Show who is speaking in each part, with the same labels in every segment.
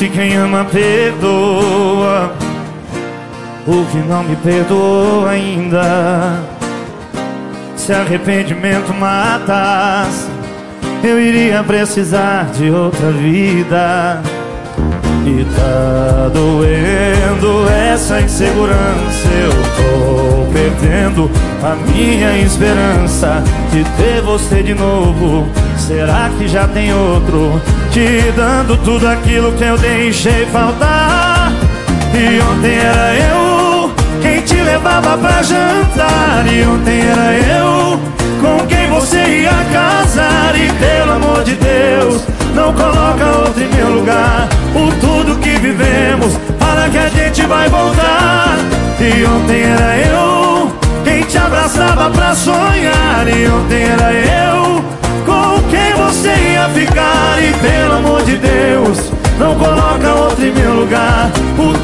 Speaker 1: Se quem ama perdoa, o que não me perdoou ainda. Se arrependimento matasse, eu iria precisar de outra vida. E tá doendo essa insegurança. Eu tô perdendo a minha esperança de ter você de novo. Será que já tem outro? Te dando tudo aquilo que eu deixei faltar. E ontem era eu quem te levava pra jantar. E ontem era eu que a gente vai voltar. E ontem era eu quem te abraçava pra sonhar. E ontem era eu com quem você ia ficar. E pelo amor de Deus, não coloca outro em meu lugar. Por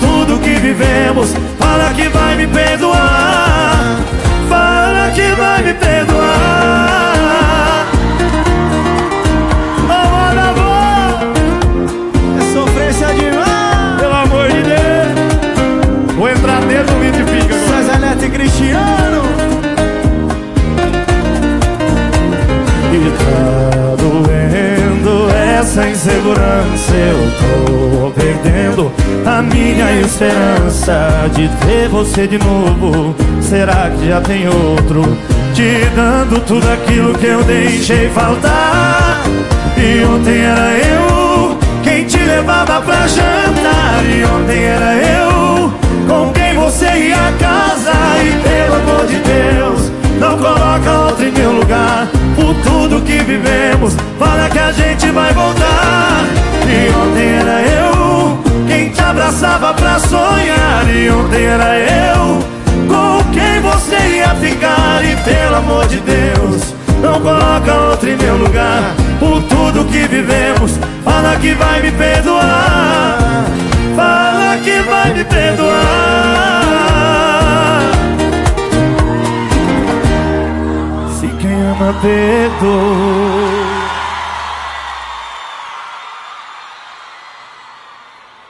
Speaker 1: essa insegurança Eu tô perdendo a minha esperança De ter você de novo. Será que já tem outro? Te dando tudo aquilo que eu deixei faltar? E ontem era eu quem te levava pra jantar. E ontem era eu com quem você ia casar. E pelo amor de Deus, não coloca outro tudo que vivemos, fala que a gente vai voltar. E ontem era eu quem te abraçava pra sonhar. E ontem era eu com quem você ia ficar. E pelo amor de Deus, não coloca outro em meu lugar. Por tudo que vivemos, fala que vai me perdoar. Fala que vai me perdoar Perdoa